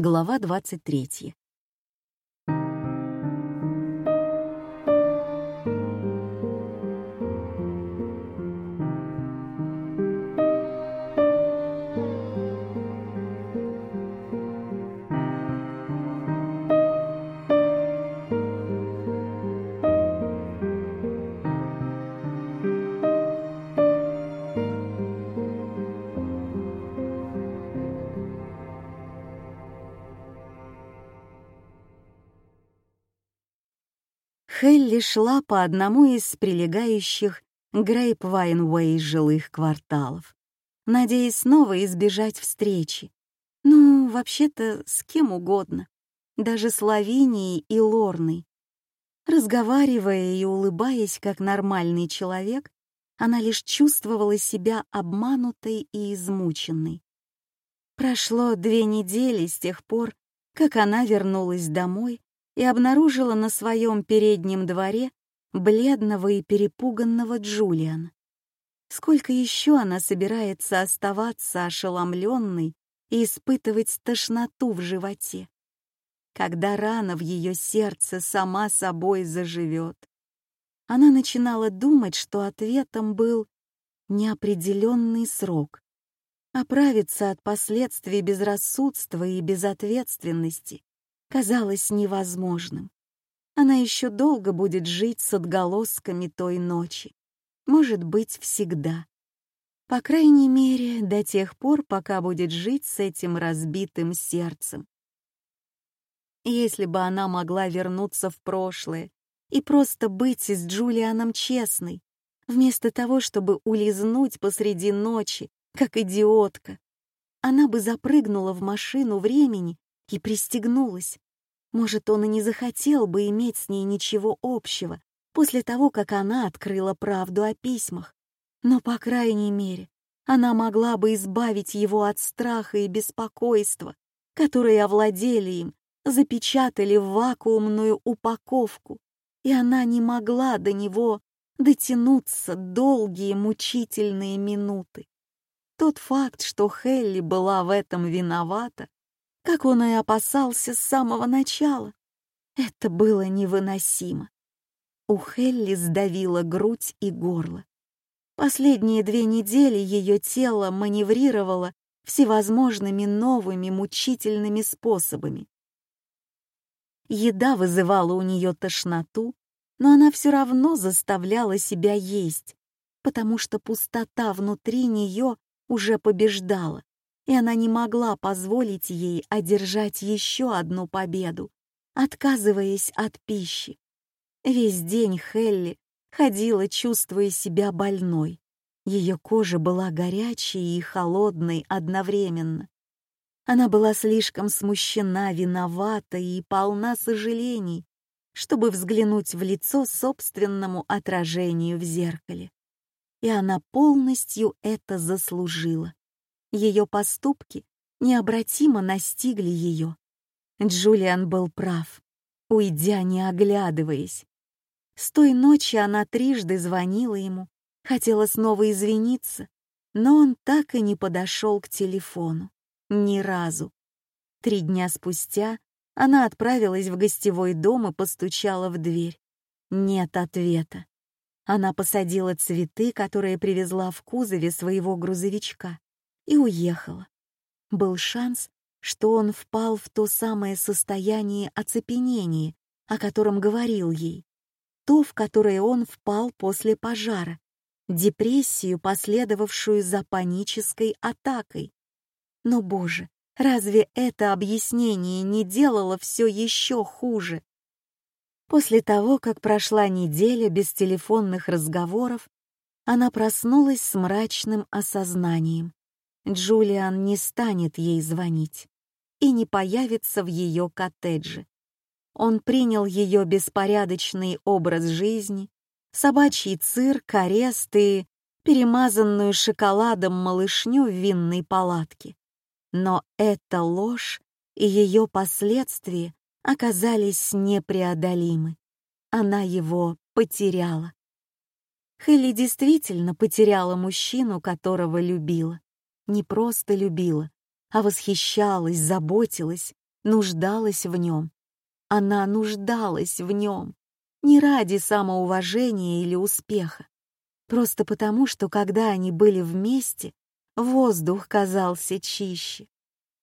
Глава 23. Шла по одному из прилегающих Грейп-Вайн-Уэй жилых кварталов, надеясь снова избежать встречи. Ну, вообще-то, с кем угодно, даже с Лавинией и Лорной. Разговаривая и улыбаясь, как нормальный человек, она лишь чувствовала себя обманутой и измученной. Прошло две недели с тех пор, как она вернулась домой и обнаружила на своем переднем дворе бледного и перепуганного Джулиана. Сколько еще она собирается оставаться ошеломленной и испытывать тошноту в животе? Когда рана в ее сердце сама собой заживет. Она начинала думать, что ответом был неопределенный срок. Оправиться от последствий безрассудства и безответственности казалось невозможным. Она еще долго будет жить с отголосками той ночи. Может быть, всегда. По крайней мере, до тех пор, пока будет жить с этим разбитым сердцем. Если бы она могла вернуться в прошлое и просто быть с Джулианом честной, вместо того, чтобы улизнуть посреди ночи, как идиотка, она бы запрыгнула в машину времени и пристегнулась. Может, он и не захотел бы иметь с ней ничего общего после того, как она открыла правду о письмах. Но, по крайней мере, она могла бы избавить его от страха и беспокойства, которые овладели им, запечатали в вакуумную упаковку, и она не могла до него дотянуться долгие мучительные минуты. Тот факт, что Хелли была в этом виновата, как он и опасался с самого начала. Это было невыносимо. У Хелли сдавило грудь и горло. Последние две недели ее тело маневрировало всевозможными новыми мучительными способами. Еда вызывала у нее тошноту, но она все равно заставляла себя есть, потому что пустота внутри нее уже побеждала и она не могла позволить ей одержать еще одну победу, отказываясь от пищи. Весь день Хелли ходила, чувствуя себя больной. Ее кожа была горячей и холодной одновременно. Она была слишком смущена, виновата и полна сожалений, чтобы взглянуть в лицо собственному отражению в зеркале. И она полностью это заслужила. Ее поступки необратимо настигли ее. Джулиан был прав, уйдя, не оглядываясь. С той ночи она трижды звонила ему, хотела снова извиниться, но он так и не подошел к телефону. Ни разу. Три дня спустя она отправилась в гостевой дом и постучала в дверь. Нет ответа. Она посадила цветы, которые привезла в кузове своего грузовичка и уехала. Был шанс, что он впал в то самое состояние оцепенения, о котором говорил ей, то, в которое он впал после пожара, депрессию, последовавшую за панической атакой. Но, боже, разве это объяснение не делало все еще хуже? После того, как прошла неделя без телефонных разговоров, она проснулась с мрачным осознанием. Джулиан не станет ей звонить и не появится в ее коттедже. Он принял ее беспорядочный образ жизни, собачий цирк, арест и перемазанную шоколадом малышню в винной палатке. Но эта ложь и ее последствия оказались непреодолимы. Она его потеряла. Хелли действительно потеряла мужчину, которого любила не просто любила, а восхищалась, заботилась, нуждалась в нем. Она нуждалась в нем. Не ради самоуважения или успеха. Просто потому, что когда они были вместе, воздух казался чище.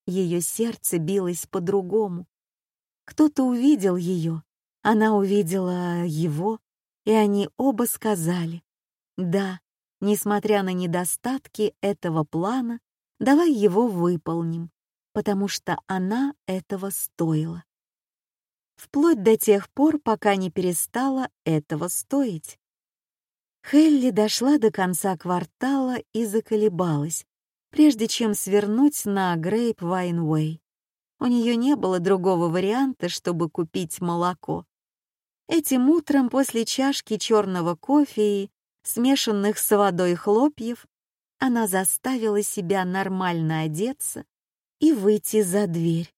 Ее сердце билось по-другому. Кто-то увидел ее, она увидела его, и они оба сказали, «Да, несмотря на недостатки этого плана, давай его выполним, потому что она этого стоила» вплоть до тех пор, пока не перестала этого стоить. Хелли дошла до конца квартала и заколебалась, прежде чем свернуть на Грейп Вайнвей. У нее не было другого варианта, чтобы купить молоко. Этим утром после чашки черного кофе и смешанных с водой хлопьев она заставила себя нормально одеться и выйти за дверь.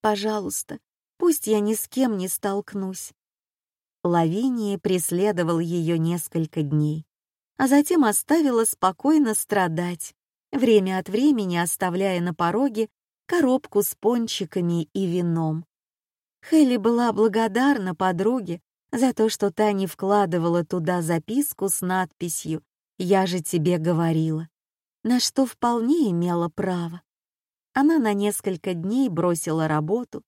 «Пожалуйста, Пусть я ни с кем не столкнусь. Лавиния преследовал ее несколько дней, а затем оставила спокойно страдать, время от времени оставляя на пороге коробку с пончиками и вином. Хелли была благодарна подруге за то, что та не вкладывала туда записку с надписью «Я же тебе говорила», на что вполне имела право. Она на несколько дней бросила работу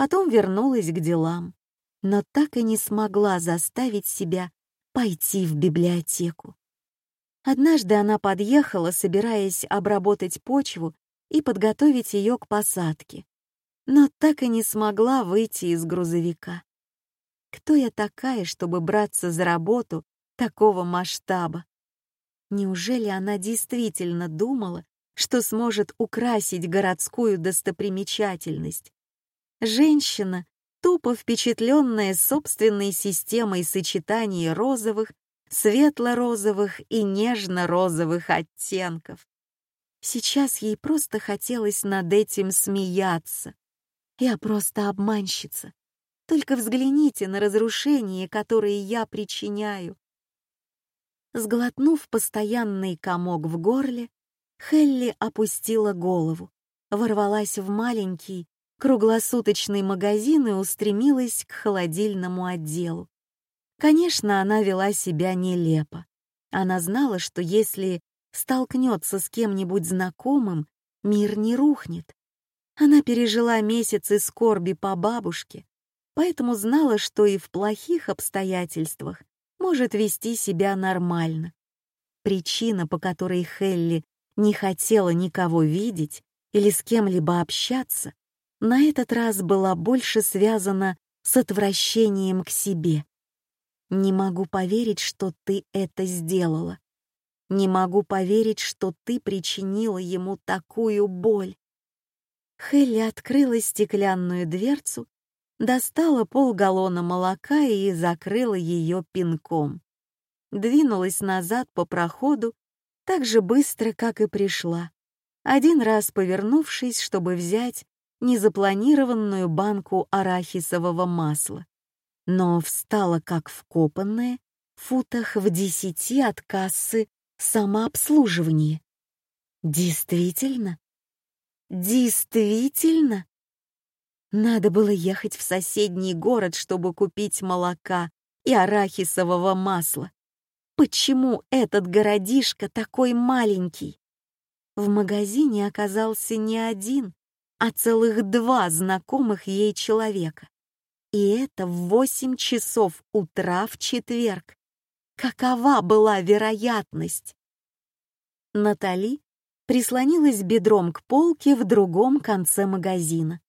Потом вернулась к делам, но так и не смогла заставить себя пойти в библиотеку. Однажды она подъехала, собираясь обработать почву и подготовить ее к посадке, но так и не смогла выйти из грузовика. Кто я такая, чтобы браться за работу такого масштаба? Неужели она действительно думала, что сможет украсить городскую достопримечательность Женщина, тупо впечатленная собственной системой сочетаний розовых, светло-розовых и нежно-розовых оттенков. Сейчас ей просто хотелось над этим смеяться. Я просто обманщица. Только взгляните на разрушения, которые я причиняю. Сглотнув постоянный комок в горле, Хелли опустила голову, ворвалась в маленький, круглосуточный магазин и устремилась к холодильному отделу. Конечно, она вела себя нелепо. Она знала, что если столкнется с кем-нибудь знакомым, мир не рухнет. Она пережила месяцы скорби по бабушке, поэтому знала, что и в плохих обстоятельствах может вести себя нормально. Причина, по которой Хелли не хотела никого видеть или с кем-либо общаться, на этот раз была больше связана с отвращением к себе. «Не могу поверить, что ты это сделала. Не могу поверить, что ты причинила ему такую боль». Хелли открыла стеклянную дверцу, достала полгаллона молока и закрыла ее пинком. Двинулась назад по проходу так же быстро, как и пришла, один раз повернувшись, чтобы взять незапланированную банку арахисового масла, но встала как вкопанная в футах в десяти от кассы самообслуживания. Действительно? Действительно? Надо было ехать в соседний город, чтобы купить молока и арахисового масла. Почему этот городишко такой маленький? В магазине оказался не один, а целых два знакомых ей человека. И это в восемь часов утра в четверг. Какова была вероятность? Натали прислонилась бедром к полке в другом конце магазина,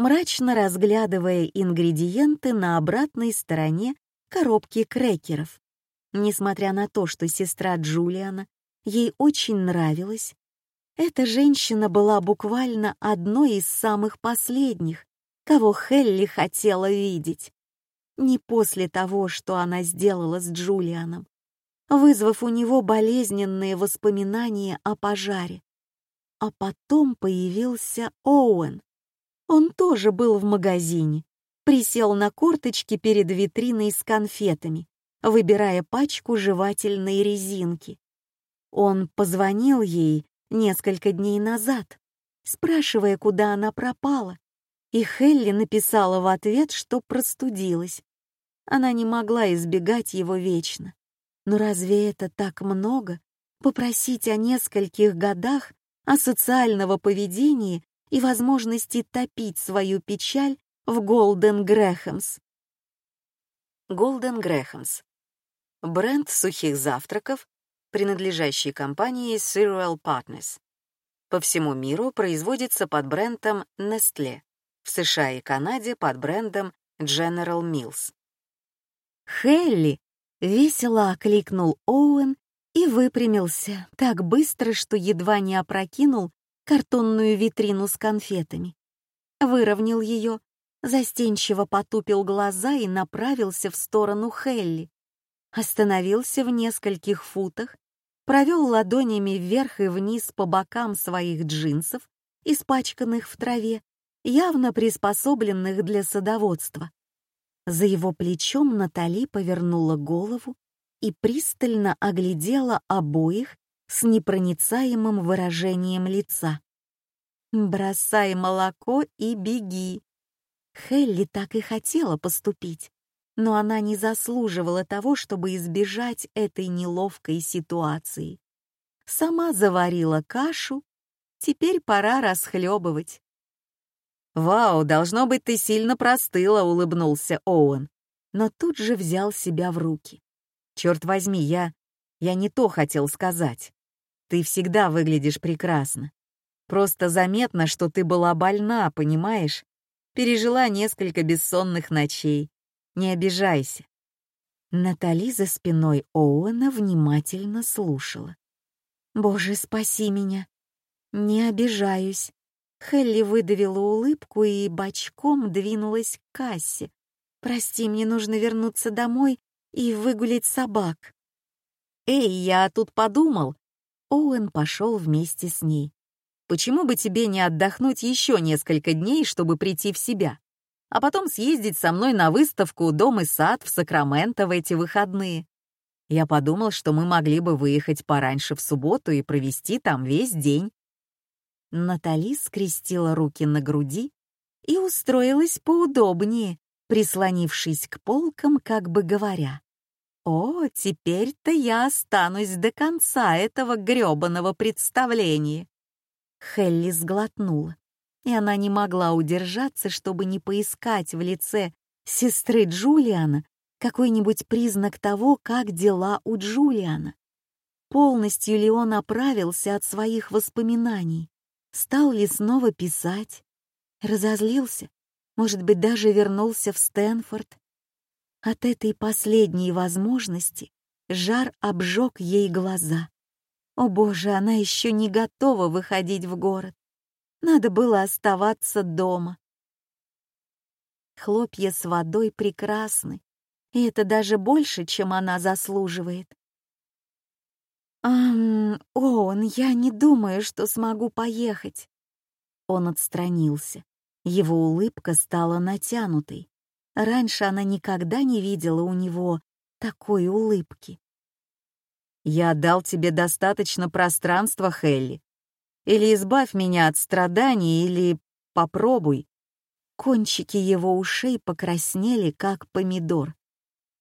мрачно разглядывая ингредиенты на обратной стороне коробки крекеров. Несмотря на то, что сестра Джулиана ей очень нравилась, эта женщина была буквально одной из самых последних, кого Хелли хотела видеть. Не после того, что она сделала с Джулианом, вызвав у него болезненные воспоминания о пожаре. А потом появился Оуэн. Он тоже был в магазине, присел на корточки перед витриной с конфетами, выбирая пачку жевательной резинки. Он позвонил ей несколько дней назад, спрашивая, куда она пропала, И Хелли написала в ответ, что простудилась. Она не могла избегать его вечно. Но разве это так много? Попросить о нескольких годах асоциального поведения и возможности топить свою печаль в Голден Грэхэмс. Голден Грэхэмс — бренд сухих завтраков, принадлежащий компании Cereal Partners. По всему миру производится под брендом Nestle, в США и Канаде под брендом General Mills. «Хелли!» — весело окликнул Оуэн и выпрямился так быстро, что едва не опрокинул картонную витрину с конфетами. Выровнял ее, застенчиво потупил глаза и направился в сторону Хелли. Остановился в нескольких футах, провел ладонями вверх и вниз по бокам своих джинсов, испачканных в траве, явно приспособленных для садоводства. За его плечом Натали повернула голову и пристально оглядела обоих с непроницаемым выражением лица. «Бросай молоко и беги». Хелли так и хотела поступить, но она не заслуживала того, чтобы избежать этой неловкой ситуации. Сама заварила кашу, теперь пора расхлебывать. «Вау, должно быть, ты сильно простыла», — улыбнулся Оуэн, но тут же взял себя в руки. «Черт возьми, я... я не то хотел сказать. Ты всегда выглядишь прекрасно. Просто заметно, что ты была больна, понимаешь? Пережила несколько бессонных ночей. Не обижайся». Натали за спиной Оуэна внимательно слушала. «Боже, спаси меня! Не обижаюсь!» Хелли выдавила улыбку и бочком двинулась к кассе. «Прости, мне нужно вернуться домой и выгулять собак». «Эй, я тут подумал». Оуэн пошел вместе с ней. «Почему бы тебе не отдохнуть еще несколько дней, чтобы прийти в себя, а потом съездить со мной на выставку «Дом и сад» в Сакраменто в эти выходные?» Я подумал, что мы могли бы выехать пораньше в субботу и провести там весь день. Натали скрестила руки на груди и устроилась поудобнее, прислонившись к полкам, как бы говоря. «О, теперь-то я останусь до конца этого грёбаного представления!» Хелли сглотнула, и она не могла удержаться, чтобы не поискать в лице сестры Джулиана какой-нибудь признак того, как дела у Джулиана. Полностью ли он оправился от своих воспоминаний? Стал ли снова писать? Разозлился? Может быть, даже вернулся в Стэнфорд? От этой последней возможности жар обжег ей глаза. О боже, она еще не готова выходить в город. Надо было оставаться дома. Хлопья с водой прекрасны, и это даже больше, чем она заслуживает. «Ам, он, я не думаю, что смогу поехать». Он отстранился. Его улыбка стала натянутой. Раньше она никогда не видела у него такой улыбки. «Я дал тебе достаточно пространства, Хелли. Или избавь меня от страданий, или попробуй». Кончики его ушей покраснели, как помидор.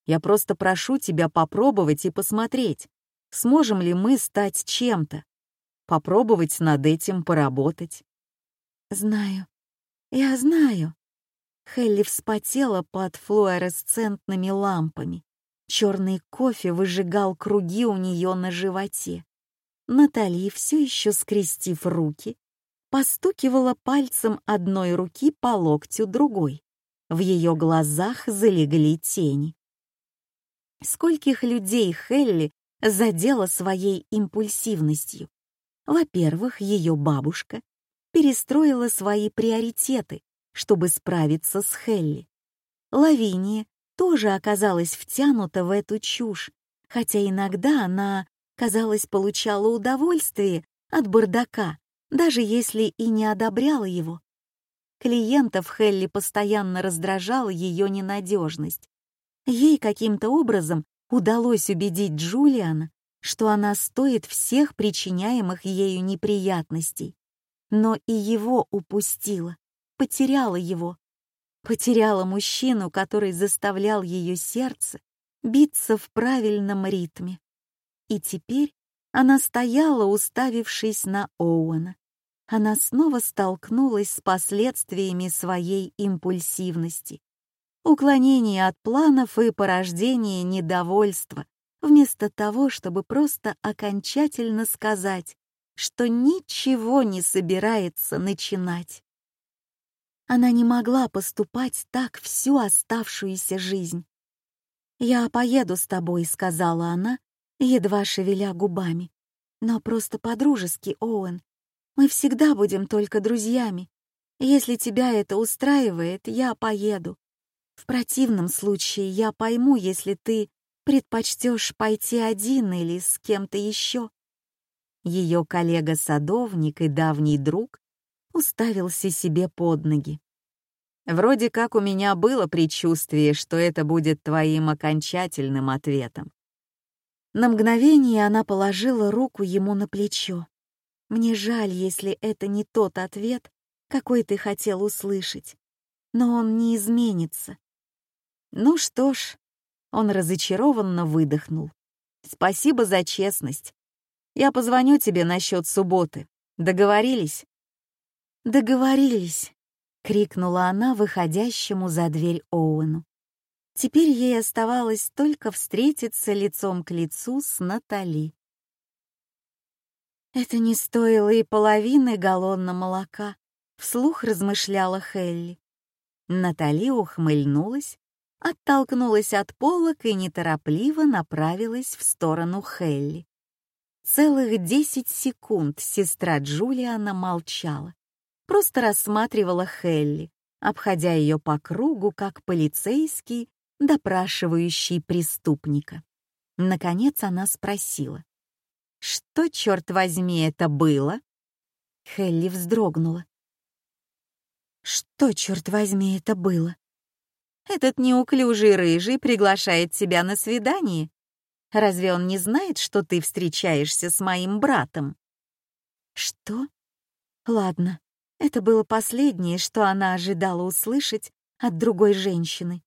«Я просто прошу тебя попробовать и посмотреть сможем ли мы стать чем-то, попробовать над этим поработать. Знаю, я знаю. Хелли вспотела под флуоресцентными лампами. Черный кофе выжигал круги у нее на животе. Натали, все еще скрестив руки, постукивала пальцем одной руки по локтю другой. В ее глазах залегли тени. Скольких людей Хелли задела своей импульсивностью. Во-первых, ее бабушка перестроила свои приоритеты, чтобы справиться с Хелли. Лавиния тоже оказалась втянута в эту чушь, хотя иногда она, казалось, получала удовольствие от бардака, даже если и не одобряла его. Клиентов Хелли постоянно раздражала ее ненадежность. Ей каким-то образом удалось убедить Джулиана, что она стоит всех причиняемых ею неприятностей, но и его упустила. Потеряла его. Потеряла мужчину, который заставлял ее сердце биться в правильном ритме. И теперь она стояла, уставившись на Оуэна. Она снова столкнулась с последствиями своей импульсивности. Уклонение от планов и порождение недовольства, вместо того, чтобы просто окончательно сказать, что ничего не собирается начинать. Она не могла поступать так всю оставшуюся жизнь. «Я поеду с тобой», — сказала она, едва шевеля губами. «Но просто по-дружески, Оуэн. Мы всегда будем только друзьями. Если тебя это устраивает, я поеду. В противном случае я пойму, если ты предпочтешь пойти один или с кем-то еще». Ее коллега-садовник и давний друг уставился себе под ноги. Вроде как у меня было предчувствие, что это будет твоим окончательным ответом. На мгновение она положила руку ему на плечо. «Мне жаль, если это не тот ответ, какой ты хотел услышать. Но он не изменится». «Ну что ж», — он разочарованно выдохнул. «Спасибо за честность. Я позвоню тебе насчет субботы. Договорились?» «Договорились», — крикнула она выходящему за дверь Оуэну. Теперь ей оставалось только встретиться лицом к лицу с Натали. «Это не стоило и половины галлона молока», — вслух размышляла Хелли. Натали ухмыльнулась, оттолкнулась от полок и неторопливо направилась в сторону Хелли. Целых десять секунд сестра Джулиана молчала просто рассматривала Хелли, обходя ее по кругу, как полицейский, допрашивающий преступника. Наконец она спросила. «Что, черт возьми, это было?» Хелли вздрогнула. «Что, черт возьми, это было?» «Этот неуклюжий рыжий приглашает тебя на свидание. Разве он не знает, что ты встречаешься с моим братом?» «Что? Ладно, это было последнее, что она ожидала услышать от другой женщины.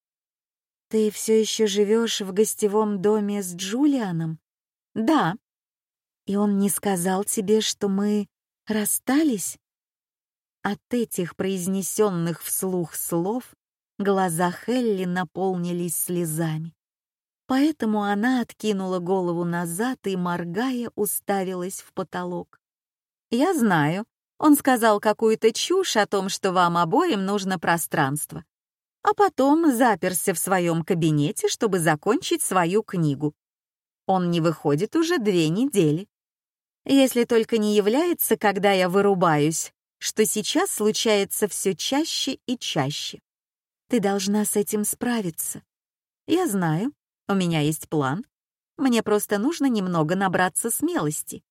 «Ты все еще живешь в гостевом доме с Джулианом?» «Да». «И он не сказал тебе, что мы расстались?» От этих произнесенных вслух слов глаза Хелли наполнились слезами. Поэтому она откинула голову назад и, моргая, уставилась в потолок. «Я знаю, он сказал какую-то чушь о том, что вам обоим нужно пространство. А потом заперся в своем кабинете, чтобы закончить свою книгу. Он не выходит уже две недели. Если только не является, когда я вырубаюсь, что сейчас случается все чаще и чаще. Ты должна с этим справиться. Я знаю, у меня есть план. Мне просто нужно немного набраться смелости.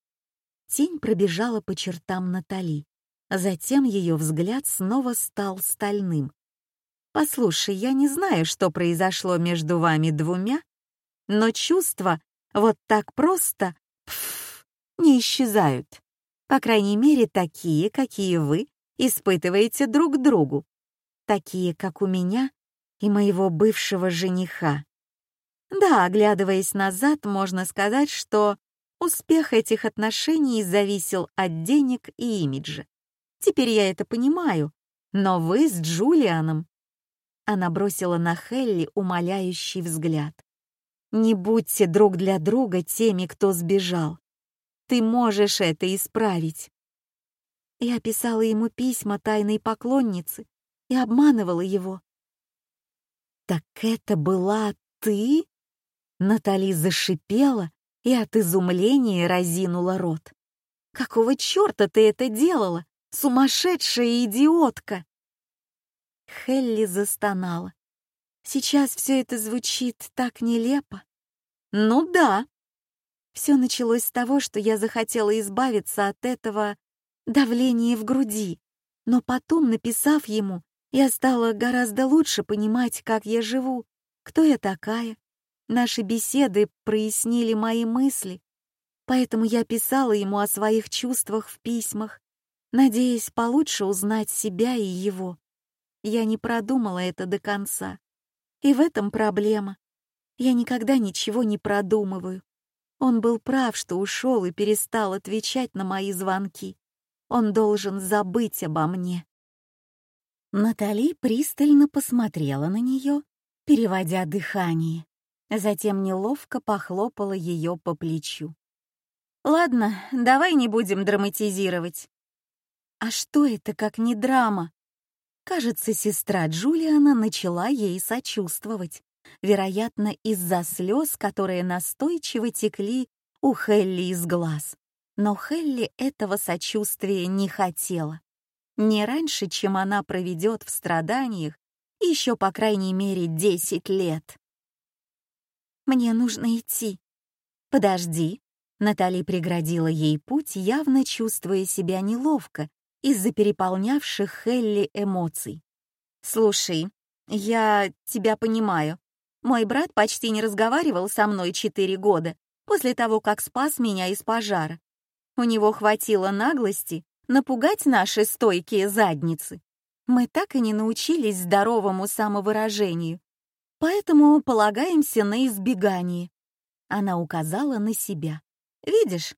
Тень пробежала по чертам Натали. Затем ее взгляд снова стал стальным. «Послушай, я не знаю, что произошло между вами двумя, но чувства вот так просто пф, не исчезают. По крайней мере, такие, какие вы испытываете друг другу. Такие, как у меня и моего бывшего жениха. Да, оглядываясь назад, можно сказать, что Успех этих отношений зависел от денег и имиджа. Теперь я это понимаю, но вы с Джулианом...» Она бросила на Хелли умоляющий взгляд. «Не будьте друг для друга теми, кто сбежал. Ты можешь это исправить». Я писала ему письма тайной поклонницы и обманывала его. «Так это была ты?» Натали зашипела, и от изумления разинула рот. «Какого черта ты это делала, сумасшедшая идиотка?» Хелли застонала. «Сейчас все это звучит так нелепо». «Ну да». Все началось с того, что я захотела избавиться от этого давления в груди, но потом, написав ему, я стала гораздо лучше понимать, как я живу, кто я такая, Наши беседы прояснили мои мысли, поэтому я писала ему о своих чувствах в письмах, надеясь получше узнать себя и его. Я не продумала это до конца. И в этом проблема. Я никогда ничего не продумываю. Он был прав, что ушел и перестал отвечать на мои звонки. Он должен забыть обо мне. Натали пристально посмотрела на нее, переводя дыхание. Затем неловко похлопала ее по плечу. «Ладно, давай не будем драматизировать». «А что это, как не драма?» Кажется, сестра Джулиана начала ей сочувствовать, вероятно, из-за слез, которые настойчиво текли у Хелли из глаз. Но Хелли этого сочувствия не хотела. Не раньше, чем она проведет в страданиях еще, по крайней мере, десять лет. «Мне нужно идти». «Подожди», — Натали преградила ей путь, явно чувствуя себя неловко из-за переполнявших Хелли эмоций. «Слушай, я тебя понимаю. Мой брат почти не разговаривал со мной четыре года после того, как спас меня из пожара. У него хватило наглости напугать наши стойкие задницы. Мы так и не научились здоровому самовыражению, поэтому полагаемся на избегание. Она указала на себя. Видишь,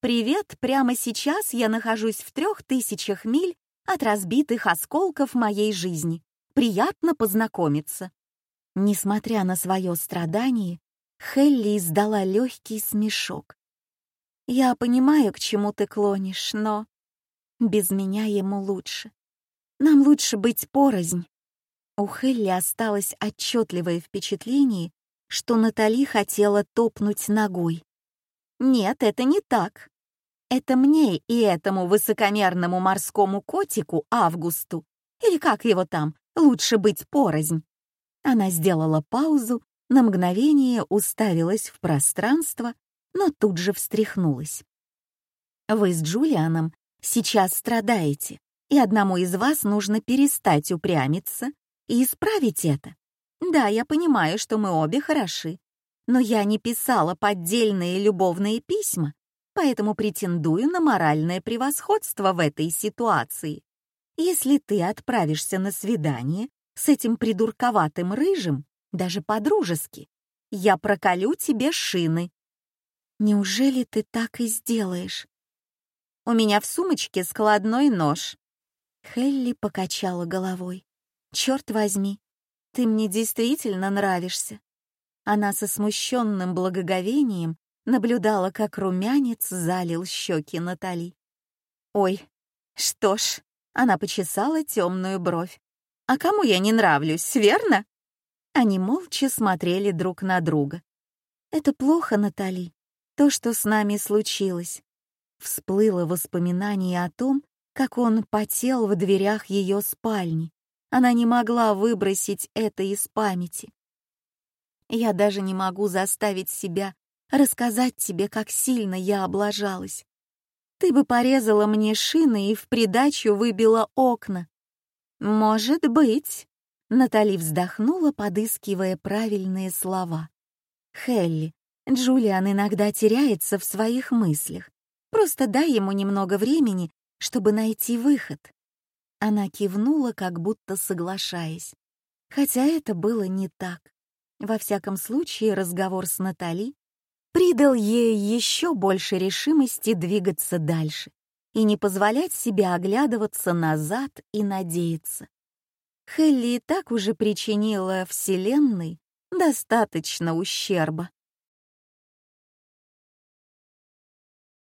«Привет, прямо сейчас я нахожусь в трех тысячах миль от разбитых осколков моей жизни. Приятно познакомиться». Несмотря на свое страдание, Хелли издала легкий смешок. «Я понимаю, к чему ты клонишь, но без меня ему лучше. Нам лучше быть порознь». У Хелли осталось отчетливое впечатление, что Натали хотела топнуть ногой. «Нет, это не так. Это мне и этому высокомерному морскому котику Августу, или как его там, лучше быть порознь. Она сделала паузу, на мгновение уставилась в пространство, но тут же встряхнулась. Вы с Джулианом сейчас страдаете, и одному из вас нужно перестать упрямиться и исправить это. Да, я понимаю, что мы обе хороши, но я не писала поддельные любовные письма поэтому претендую на моральное превосходство в этой ситуации. Если ты отправишься на свидание с этим придурковатым рыжим, даже по-дружески, я проколю тебе шины. Неужели ты так и сделаешь? У меня в сумочке складной нож. Хелли покачала головой. Черт возьми, ты мне действительно нравишься. Она со смущенным благоговением наблюдала, как румянец залил щеки Натали. «Ой, что ж», — она почесала темную бровь. «А кому я не нравлюсь, верно?» Они молча смотрели друг на друга. «Это плохо, Натали, то, что с нами случилось». Всплыло воспоминание о том, как он потел в дверях ее спальни. Она не могла выбросить это из памяти. Я даже не могу заставить себя рассказать тебе, как сильно я облажалась. Ты бы порезала мне шины и в придачу выбила окна. Может быть. Натали вздохнула, подыскивая правильные слова. Хелли, Джулиан иногда теряется в своих мыслях. Просто дай ему немного времени, чтобы найти выход. Она кивнула, как будто соглашаясь. Хотя это было не так. Во всяком случае, разговор с Натали придал ей еще больше решимости двигаться дальше и не позволять себе оглядываться назад и надеяться. Хелли и так уже причинила Вселенной достаточно ущерба.